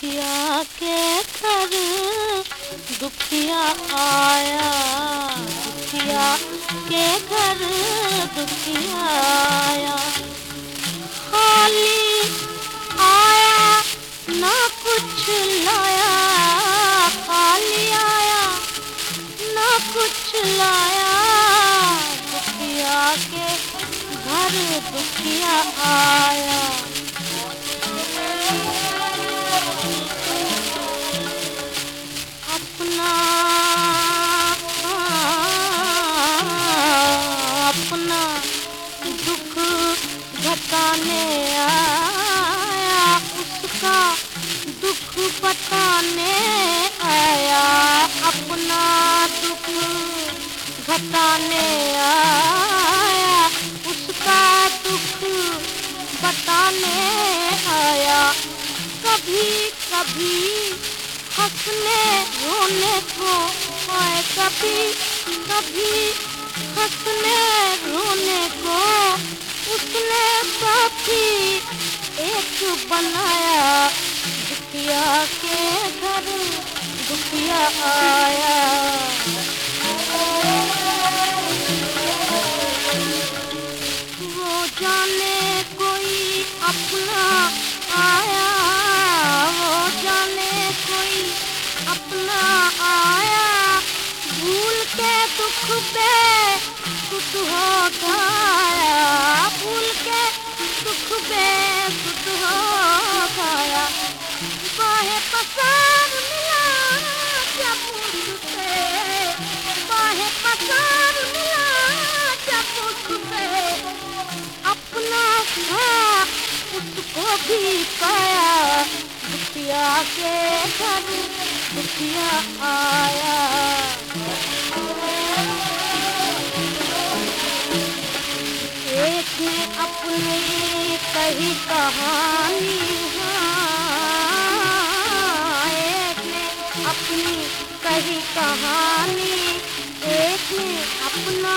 दुखिया के घर, दुखिया आया, दुखिया के घर, दुखिया आया। खाली आया, ना कुछ लाया, खाली आया, ना कुछ लाया। दुखिया के घर, दुखिया आया। घटाने आया, उसका दुख बताने आया। कभी कभी हंसने, रोने को आए। कभी कभी हंसने, रोने को उसने साथी एक बनाया। दुखिया के घर, दुखिया आया। जाने कोई अपना आया। वो जाने कोई अपना आया। भूल के दुख पे सुत हो गया भूल के दुख पे सुत हो गया बाहे पसार मिला भी पाया। दुखिया के घर दुखिया आया। एक ने अपनी कही कहानी हाँ, एक ने अपनी कही कहानी एक ने अपना